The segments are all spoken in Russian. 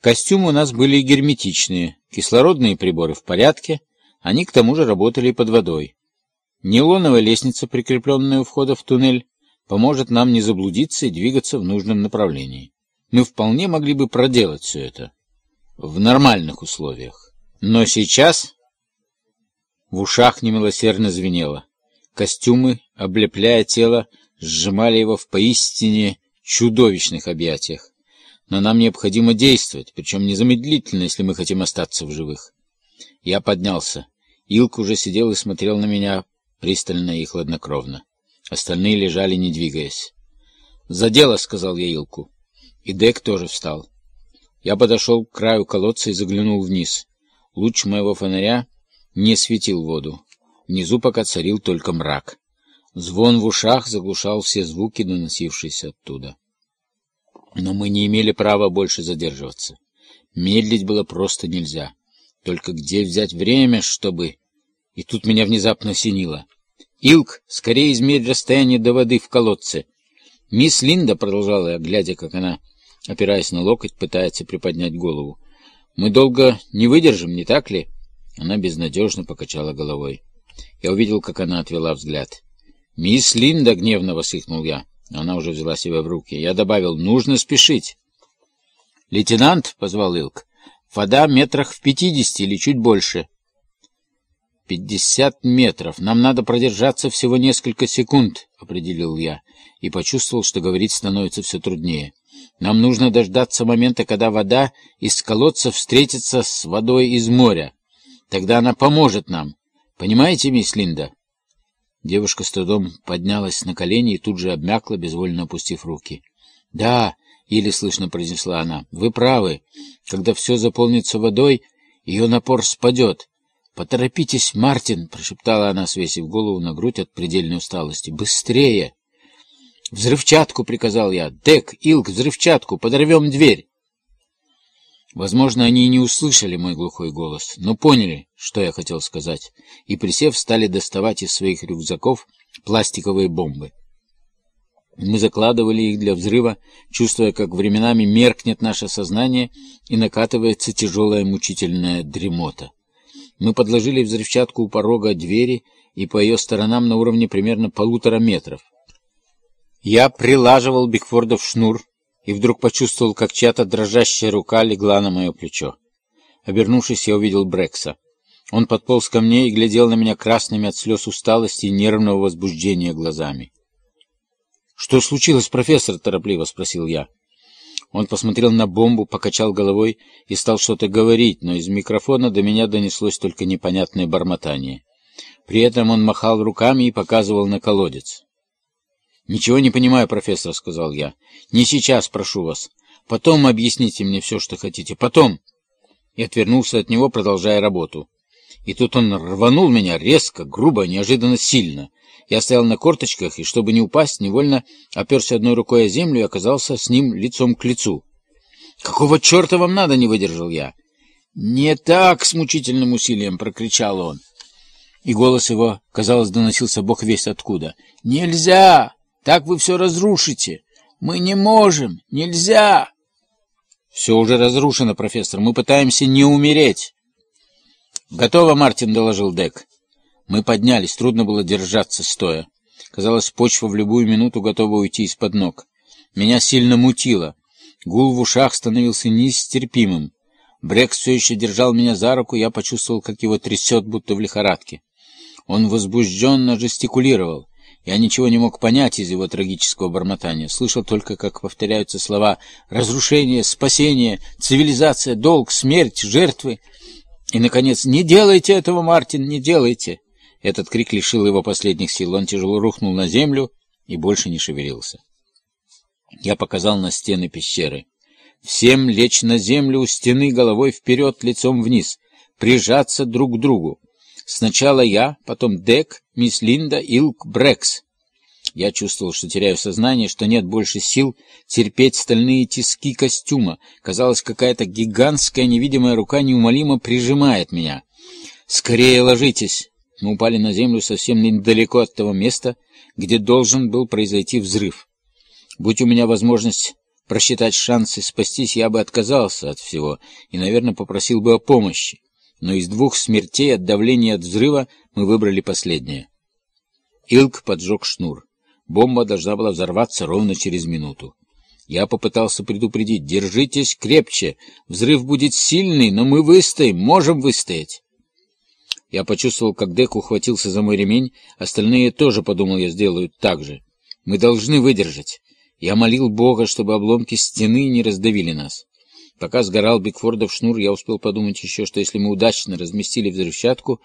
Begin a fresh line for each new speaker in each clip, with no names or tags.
Костюмы у нас были герметичные, кислородные приборы в порядке, они к тому же работали под водой. Нейлоновая лестница, прикрепленная у входа в туннель, поможет нам не заблудиться и двигаться в нужном направлении. Мы вполне могли бы проделать все это в нормальных условиях. Но сейчас в ушах немилосердно звенело. Костюмы, облепляя тело, сжимали его в поистине чудовищных объятиях. Но нам необходимо действовать, причем незамедлительно, если мы хотим остаться в живых. Я поднялся. Илк уже сидел и смотрел на меня пристально и хладнокровно. Остальные лежали, не двигаясь. «За дело!» — сказал я Илку. И Дек тоже встал. Я подошел к краю колодца и заглянул вниз. Луч моего фонаря не светил воду. Внизу пока царил только мрак. Звон в ушах заглушал все звуки, доносившиеся оттуда. Но мы не имели права больше задерживаться. Медлить было просто нельзя. Только где взять время, чтобы... И тут меня внезапно осенило. «Илк, скорее измерь расстояние до воды в колодце!» «Мисс Линда», — продолжала глядя, как она, опираясь на локоть, пытается приподнять голову. «Мы долго не выдержим, не так ли?» Она безнадежно покачала головой. Я увидел, как она отвела взгляд. «Мисс Линда!» — гневно воскликнул я. Она уже взяла себя в руки. Я добавил, «Нужно спешить!» «Лейтенант!» — позвал Илк. «Вода метрах в пятидесяти или чуть больше». «Пятьдесят метров. Нам надо продержаться всего несколько секунд», — определил я, и почувствовал, что говорить становится все труднее. «Нам нужно дождаться момента, когда вода из колодца встретится с водой из моря. Тогда она поможет нам. Понимаете, мисс Линда?» Девушка с трудом поднялась на колени и тут же обмякла, безвольно опустив руки. «Да», — еле слышно произнесла она, — «вы правы. Когда все заполнится водой, ее напор спадет. «Поторопитесь, Мартин!» — прошептала она, свесив голову на грудь от предельной усталости. «Быстрее!» «Взрывчатку!» — приказал я. «Дек, Илк, взрывчатку! Подорвем дверь!» Возможно, они и не услышали мой глухой голос, но поняли, что я хотел сказать, и, присев, стали доставать из своих рюкзаков пластиковые бомбы. Мы закладывали их для взрыва, чувствуя, как временами меркнет наше сознание и накатывается тяжелая мучительная дремота. Мы подложили взрывчатку у порога двери и по ее сторонам на уровне примерно полутора метров. Я прилаживал Бигфорда шнур, и вдруг почувствовал, как чья-то дрожащая рука легла на мое плечо. Обернувшись, я увидел Брекса. Он подполз ко мне и глядел на меня красными от слез усталости и нервного возбуждения глазами. «Что случилось, профессор?» — торопливо спросил я. Он посмотрел на бомбу, покачал головой и стал что-то говорить, но из микрофона до меня донеслось только непонятное бормотание. При этом он махал руками и показывал на колодец. «Ничего не понимаю, профессор», — сказал я. «Не сейчас, прошу вас. Потом объясните мне все, что хотите. Потом!» И отвернулся от него, продолжая работу. И тут он рванул меня резко, грубо, неожиданно сильно. Я стоял на корточках, и, чтобы не упасть, невольно оперся одной рукой о землю и оказался с ним лицом к лицу. «Какого черта вам надо?» — не выдержал я. «Не так!» — с мучительным усилием прокричал он. И голос его, казалось, доносился бог весть откуда. «Нельзя! Так вы все разрушите. Мы не можем. Нельзя. Все уже разрушено, профессор. Мы пытаемся не умереть. Готово, Мартин, доложил Дек. Мы поднялись. Трудно было держаться стоя. Казалось, почва в любую минуту готова уйти из-под ног. Меня сильно мутило. Гул в ушах становился нестерпимым. Брекс все еще держал меня за руку, я почувствовал, как его трясет, будто в лихорадке. Он возбужденно жестикулировал. Я ничего не мог понять из его трагического бормотания. Слышал только, как повторяются слова «разрушение», «спасение», «цивилизация», «долг», «смерть», «жертвы». И, наконец, «Не делайте этого, Мартин, не делайте!» Этот крик лишил его последних сил. Он тяжело рухнул на землю и больше не шевелился. Я показал на стены пещеры. Всем лечь на землю у стены головой вперед, лицом вниз, прижаться друг к другу. Сначала я, потом Дек, мисс Линда, Илк, Брекс. Я чувствовал, что теряю сознание, что нет больше сил терпеть стальные тиски костюма. Казалось, какая-то гигантская невидимая рука неумолимо прижимает меня. «Скорее ложитесь!» Мы упали на землю совсем недалеко от того места, где должен был произойти взрыв. Будь у меня возможность просчитать шансы спастись, я бы отказался от всего и, наверное, попросил бы о помощи. Но из двух смертей от давления от взрыва мы выбрали последнее. Илк поджег шнур. Бомба должна была взорваться ровно через минуту. Я попытался предупредить. «Держитесь крепче. Взрыв будет сильный, но мы выстоим, можем выстоять». Я почувствовал, как Дек ухватился за мой ремень. Остальные тоже, подумал я, сделают так же. Мы должны выдержать. Я молил Бога, чтобы обломки стены не раздавили нас. Пока сгорал Бигфордов шнур, я успел подумать еще, что если мы удачно разместили взрывчатку,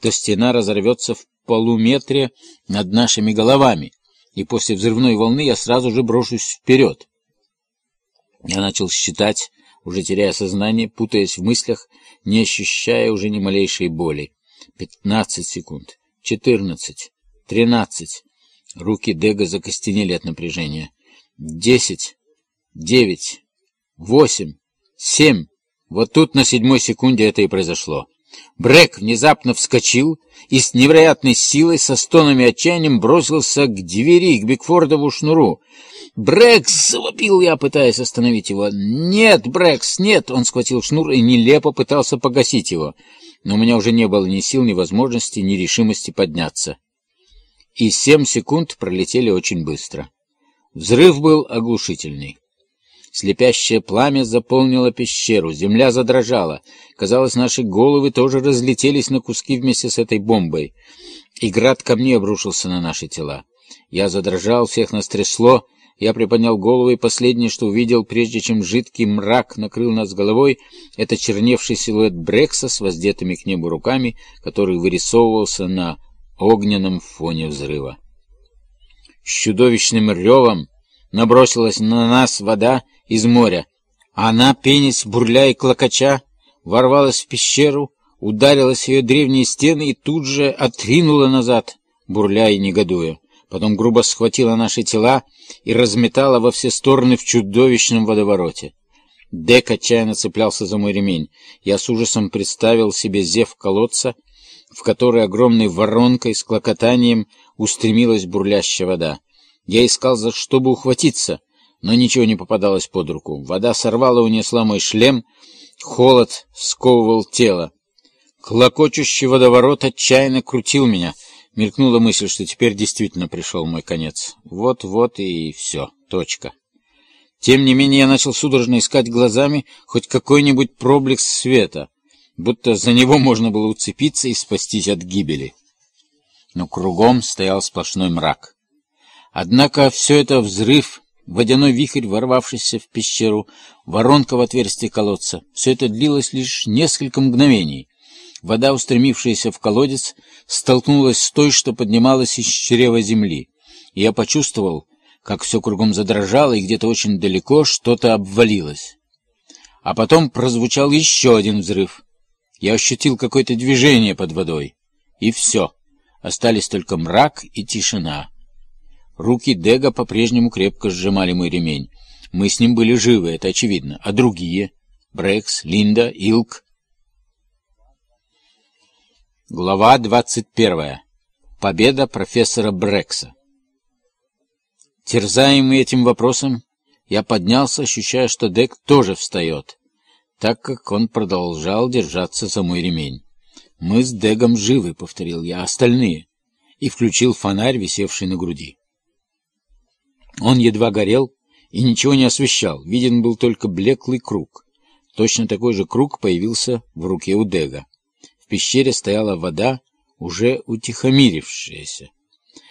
то стена разорвется в полуметре над нашими головами, и после взрывной волны я сразу же брошусь вперед. Я начал считать, уже теряя сознание, путаясь в мыслях, не ощущая уже ни малейшей боли. Пятнадцать секунд. Четырнадцать. Тринадцать. Руки Дега закостенели от напряжения. Десять. Девять. Восемь. Семь. Вот тут на седьмой секунде это и произошло. Брэк внезапно вскочил и с невероятной силой, со стонами отчаянием бросился к двери, к Бигфордову шнуру. «Брэкс!» — завопил я, пытаясь остановить его. «Нет, Брэкс, нет!» Он схватил шнур и нелепо пытался погасить его. Но у меня уже не было ни сил, ни возможности, ни решимости подняться. И семь секунд пролетели очень быстро. Взрыв был оглушительный. Слепящее пламя заполнило пещеру, земля задрожала. Казалось, наши головы тоже разлетелись на куски вместе с этой бомбой. И град камней обрушился на наши тела. Я задрожал, всех нас трясло. Я приподнял голову, и последнее, что увидел, прежде чем жидкий мрак накрыл нас головой, это черневший силуэт Брекса с воздетыми к небу руками, который вырисовывался на огненном фоне взрыва. С чудовищным ревом набросилась на нас вода из моря. Она, пенясь, бурля и клокоча, ворвалась в пещеру, ударилась в ее древние стены и тут же отринула назад, бурля и негодуя. Потом грубо схватила наши тела и разметала во все стороны в чудовищном водовороте. Дек отчаянно цеплялся за мой ремень. Я с ужасом представил себе зев колодца, в который огромной воронкой с клокотанием устремилась бурлящая вода. Я искал, за что бы ухватиться, но ничего не попадалось под руку. Вода сорвала и унесла мой шлем, холод сковывал тело. Клокочущий водоворот отчаянно крутил меня. Мелькнула мысль, что теперь действительно пришел мой конец. Вот-вот и все. Точка. Тем не менее, я начал судорожно искать глазами хоть какой-нибудь проблеск света, будто за него можно было уцепиться и спастись от гибели. Но кругом стоял сплошной мрак. Однако все это взрыв, водяной вихрь, ворвавшийся в пещеру, воронка в отверстие колодца, все это длилось лишь несколько мгновений. Вода, устремившаяся в колодец, столкнулась с той, что поднималась из чрева земли. Я почувствовал, как все кругом задрожало, и где-то очень далеко что-то обвалилось. А потом прозвучал еще один взрыв. Я ощутил какое-то движение под водой. И все. Остались только мрак и тишина. Руки Дега по-прежнему крепко сжимали мой ремень. Мы с ним были живы, это очевидно. А другие? Брекс, Линда, Илк? Глава двадцать первая. Победа профессора Брекса. Терзаемый этим вопросом, я поднялся, ощущая, что Дек тоже встает, так как он продолжал держаться за мой ремень. «Мы с Дегом живы», — повторил я, — «остальные», и включил фонарь, висевший на груди. Он едва горел и ничего не освещал, виден был только блеклый круг. Точно такой же круг появился в руке у Дега. В пещере стояла вода, уже утихомирившаяся.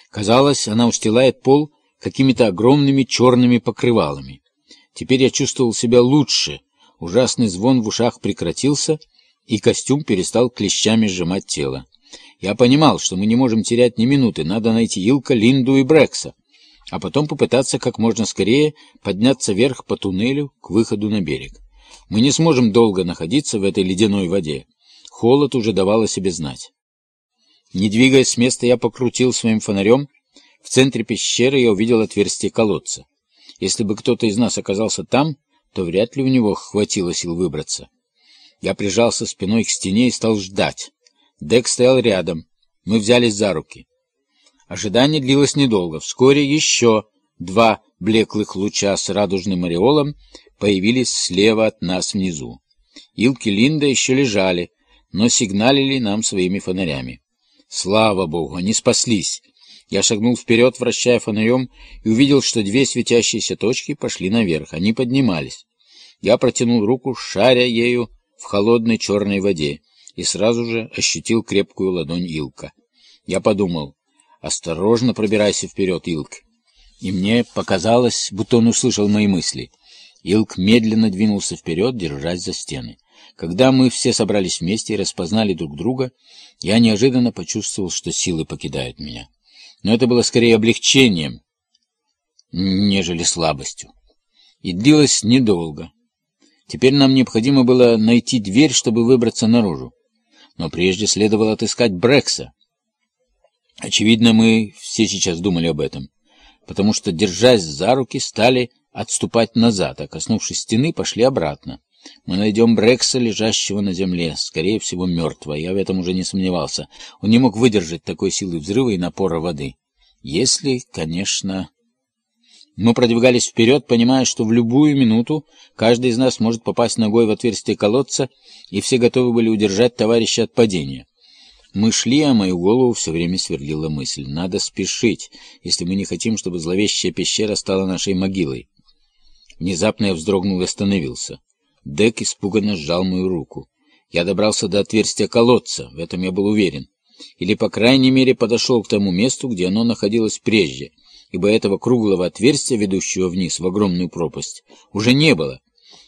Казалось, она устилает пол какими-то огромными черными покрывалами. Теперь я чувствовал себя лучше. Ужасный звон в ушах прекратился, и костюм перестал клещами сжимать тело. Я понимал, что мы не можем терять ни минуты, надо найти Илка, Линду и Брекса а потом попытаться как можно скорее подняться вверх по туннелю к выходу на берег. Мы не сможем долго находиться в этой ледяной воде. Холод уже давал о себе знать. Не двигаясь с места, я покрутил своим фонарем. В центре пещеры я увидел отверстие колодца. Если бы кто-то из нас оказался там, то вряд ли у него хватило сил выбраться. Я прижался спиной к стене и стал ждать. Дек стоял рядом. Мы взялись за руки. Ожидание длилось недолго. Вскоре еще два блеклых луча с радужным ореолом появились слева от нас внизу. Илки Линда еще лежали, но сигналили нам своими фонарями. Слава богу, они спаслись. Я шагнул вперед, вращая фонарем, и увидел, что две светящиеся точки пошли наверх. Они поднимались. Я протянул руку, шаря ею в холодной черной воде, и сразу же ощутил крепкую ладонь Илка. Я подумал, осторожно пробирайся вперед, Илк. И мне показалось, будто он услышал мои мысли. Илк медленно двинулся вперед, держась за стены. Когда мы все собрались вместе и распознали друг друга, я неожиданно почувствовал, что силы покидают меня. Но это было скорее облегчением, нежели слабостью. И длилось недолго. Теперь нам необходимо было найти дверь, чтобы выбраться наружу. Но прежде следовало отыскать Брекса. Очевидно, мы все сейчас думали об этом, потому что, держась за руки, стали отступать назад, а, коснувшись стены, пошли обратно. Мы найдем Брекса, лежащего на земле, скорее всего, мертвого. Я в этом уже не сомневался. Он не мог выдержать такой силы взрыва и напора воды. Если, конечно... Мы продвигались вперед, понимая, что в любую минуту каждый из нас может попасть ногой в отверстие колодца, и все готовы были удержать товарища от падения. Мы шли, а мою голову все время сверлила мысль. Надо спешить, если мы не хотим, чтобы зловещая пещера стала нашей могилой. Внезапно я вздрогнул и остановился. Дек испуганно сжал мою руку. Я добрался до отверстия колодца, в этом я был уверен. Или, по крайней мере, подошел к тому месту, где оно находилось прежде, ибо этого круглого отверстия, ведущего вниз в огромную пропасть, уже не было.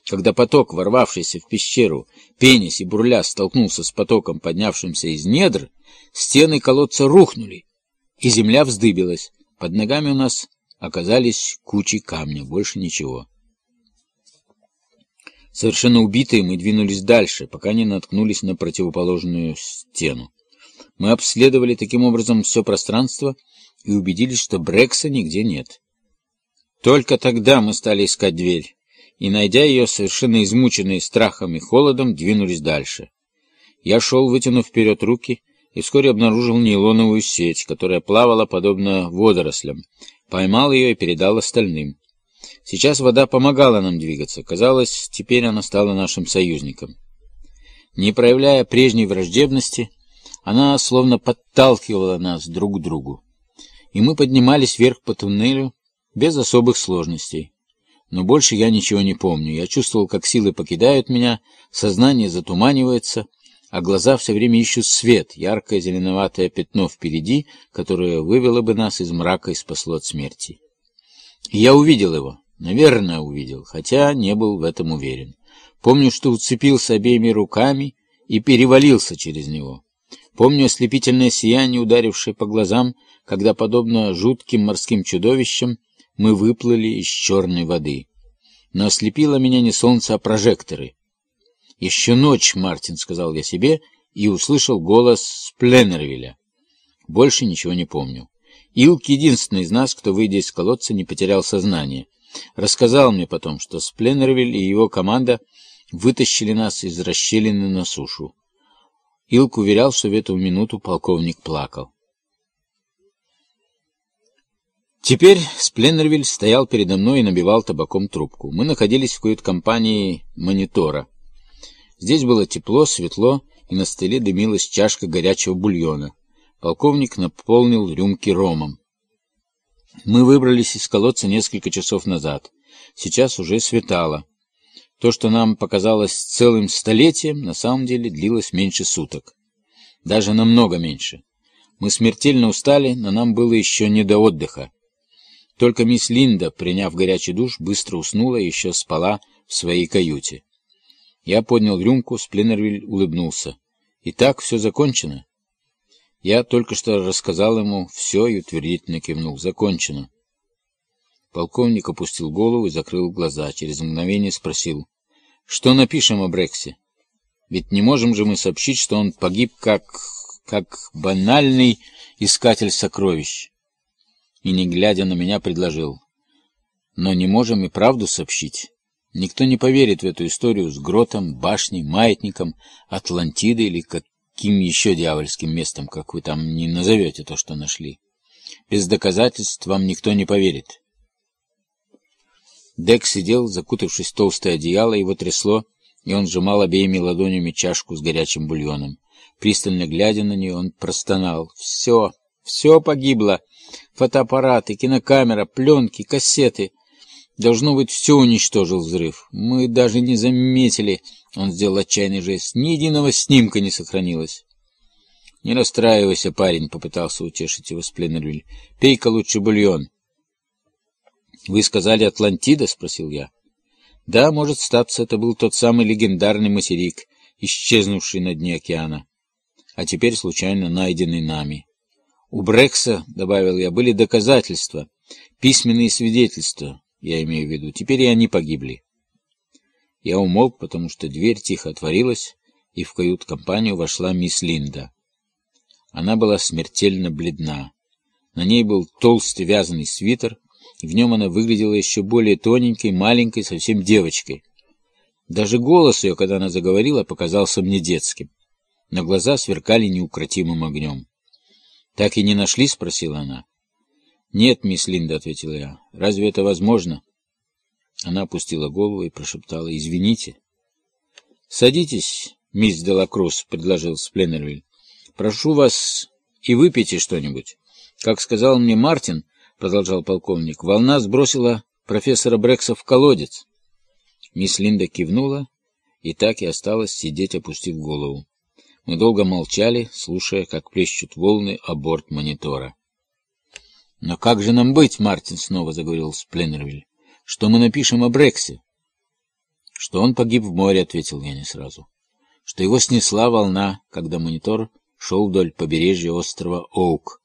Когда поток, ворвавшийся в пещеру, пенясь и бурля, столкнулся с потоком, поднявшимся из недр, стены колодца рухнули, и земля вздыбилась. Под ногами у нас оказались кучи камня, больше ничего. Совершенно убитые мы двинулись дальше, пока не наткнулись на противоположную стену. Мы обследовали таким образом все пространство и убедились, что Брекса нигде нет. Только тогда мы стали искать дверь, и, найдя ее, совершенно измученные страхом и холодом, двинулись дальше. Я шел, вытянув вперед руки, и вскоре обнаружил нейлоновую сеть, которая плавала подобно водорослям. Поймал ее и передал остальным. Сейчас вода помогала нам двигаться. Казалось, теперь она стала нашим союзником. Не проявляя прежней враждебности, она словно подталкивала нас друг к другу. И мы поднимались вверх по туннелю без особых сложностей. Но больше я ничего не помню. Я чувствовал, как силы покидают меня, сознание затуманивается, а глаза все время ищут свет, яркое зеленоватое пятно впереди, которое вывело бы нас из мрака и спасло от смерти. Я увидел его. Наверное, увидел, хотя не был в этом уверен. Помню, что уцепился обеими руками и перевалился через него. Помню ослепительное сияние, ударившее по глазам, когда, подобно жутким морским чудовищам, мы выплыли из черной воды. Но ослепило меня не солнце, а прожекторы. «Еще ночь, Мартин», — сказал я себе, и услышал голос Спленнервилля. Больше ничего не помню. Илк — единственный из нас, кто, выйдя из колодца, не потерял сознание. Рассказал мне потом, что Спленнервиль и его команда вытащили нас из расщелины на сушу. Илк уверял, что в эту минуту полковник плакал. Теперь Спленнервиль стоял передо мной и набивал табаком трубку. Мы находились в кают-компании монитора. Здесь было тепло, светло, и на столе дымилась чашка горячего бульона. Полковник наполнил рюмки ромом. Мы выбрались из колодца несколько часов назад. Сейчас уже светало. То, что нам показалось целым столетием, на самом деле длилось меньше суток. Даже намного меньше. Мы смертельно устали, но нам было еще не до отдыха. Только мисс Линда, приняв горячий душ, быстро уснула и еще спала в своей каюте. Я поднял рюмку, Спленнервиль улыбнулся. «Итак, все закончено?» Я только что рассказал ему все и утвердительно кивнул. Закончено. Полковник опустил голову и закрыл глаза. Через мгновение спросил. Что напишем о Брексе? Ведь не можем же мы сообщить, что он погиб как... как банальный искатель сокровищ. И, не глядя на меня, предложил. Но не можем и правду сообщить. Никто не поверит в эту историю с гротом, башней, маятником, Атлантидой или как каким еще дьявольским местом, как вы там не назовете то, что нашли. Без доказательств вам никто не поверит. Дек сидел, закутавшись в толстое одеяло, его трясло, и он сжимал обеими ладонями чашку с горячим бульоном. Пристально глядя на нее, он простонал. «Все, все погибло. Фотоаппараты, кинокамера, пленки, кассеты. Должно быть, все уничтожил взрыв. Мы даже не заметили...» Он сделал отчаянный жест. «Ни единого снимка не сохранилось». «Не расстраивайся, парень», — попытался утешить его Спленнервиль. «Пей-ка лучше бульон». «Вы сказали Атлантида?» — спросил я. «Да, может статься, это был тот самый легендарный материк, исчезнувший на дне океана, а теперь случайно найденный нами. У Брекса, — добавил я, — были доказательства, письменные свидетельства, я имею в виду. Теперь и они погибли». Я умолк, потому что дверь тихо отворилась, и в кают-компанию вошла мисс Линда. Она была смертельно бледна. На ней был толстый вязаный свитер, и в нем она выглядела еще более тоненькой, маленькой, совсем девочкой. Даже голос ее, когда она заговорила, показался мне детским. На глаза сверкали неукротимым огнем. «Так и не нашли?» — спросила она. «Нет, мисс Линда», — ответила я. «Разве это возможно?» Она опустила голову и прошептала «Извините». «Садитесь, мисс Делакрус», — предложил Спленнервиль. Прошу вас и выпейте что-нибудь. Как сказал мне Мартин, — продолжал полковник, — волна сбросила профессора Брекса в колодец. Мисс Линда кивнула и так и осталась сидеть, опустив голову. Мы долго молчали, слушая, как плещут волны о борт монитора. — Но как же нам быть, — Мартин снова заговорил Спленнервиль. — Что мы напишем о Брексе? — Что он погиб в море, — ответил я не сразу. — Что его снесла волна, когда монитор шел вдоль побережья острова Оук.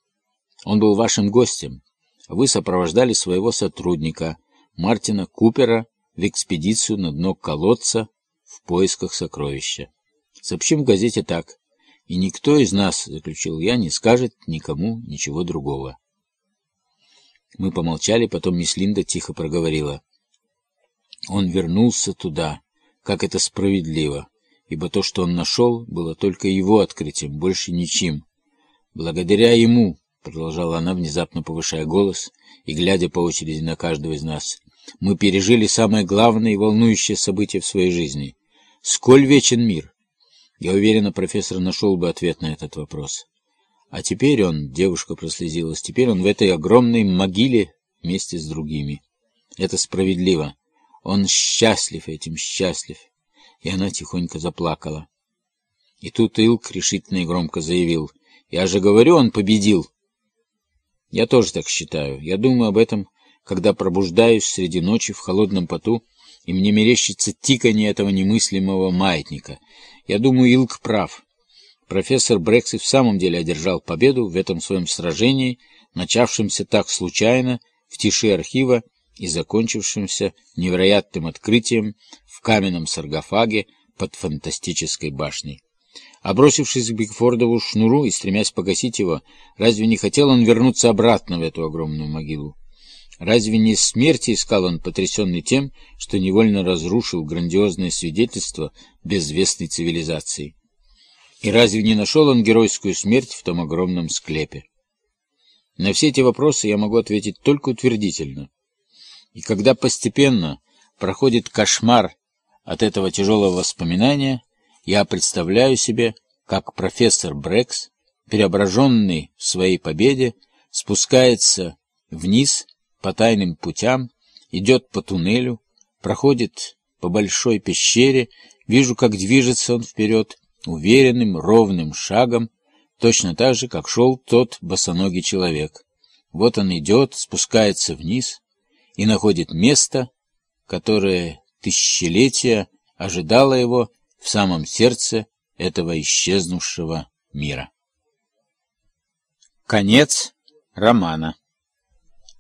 Он был вашим гостем. Вы сопровождали своего сотрудника, Мартина Купера, в экспедицию на дно колодца в поисках сокровища. Сообщим в газете так. И никто из нас, заключил я, не скажет никому ничего другого. Мы помолчали, потом мисс Линда тихо проговорила. Он вернулся туда, как это справедливо ибо то, что он нашел, было только его открытием, больше ничем. «Благодаря ему», — продолжала она, внезапно повышая голос и глядя по очереди на каждого из нас, — «мы пережили самое главное и волнующее событие в своей жизни. Сколь вечен мир?» Я уверена, профессор нашел бы ответ на этот вопрос. А теперь он, девушка прослезилась, теперь он в этой огромной могиле вместе с другими. Это справедливо. Он счастлив этим, счастлив и она тихонько заплакала. И тут Илк решительно и громко заявил. «Я же говорю, он победил!» Я тоже так считаю. Я думаю об этом, когда пробуждаюсь среди ночи в холодном поту, и мне мерещится тиканье этого немыслимого маятника. Я думаю, Илк прав. Профессор Брекс и в самом деле одержал победу в этом своем сражении, начавшемся так случайно, в тиши архива и закончившемся невероятным открытием в каменном саркофаге под фантастической башней. Обросившись к Бигфордову шнуру и стремясь погасить его, разве не хотел он вернуться обратно в эту огромную могилу? Разве не смерти искал он, потрясенный тем, что невольно разрушил грандиозное свидетельство безвестной цивилизации? И разве не нашел он геройскую смерть в том огромном склепе? На все эти вопросы я могу ответить только утвердительно. И когда постепенно проходит кошмар от этого тяжелого воспоминания я представляю себе, как профессор Брекс, преображенный в своей победе, спускается вниз по тайным путям, идет по туннелю, проходит по большой пещере, вижу, как движется он вперед уверенным, ровным шагом, точно так же, как шел тот босоногий человек. Вот он идет, спускается вниз и находит место, которое тысячелетия ожидало его в самом сердце этого исчезнувшего мира. Конец романа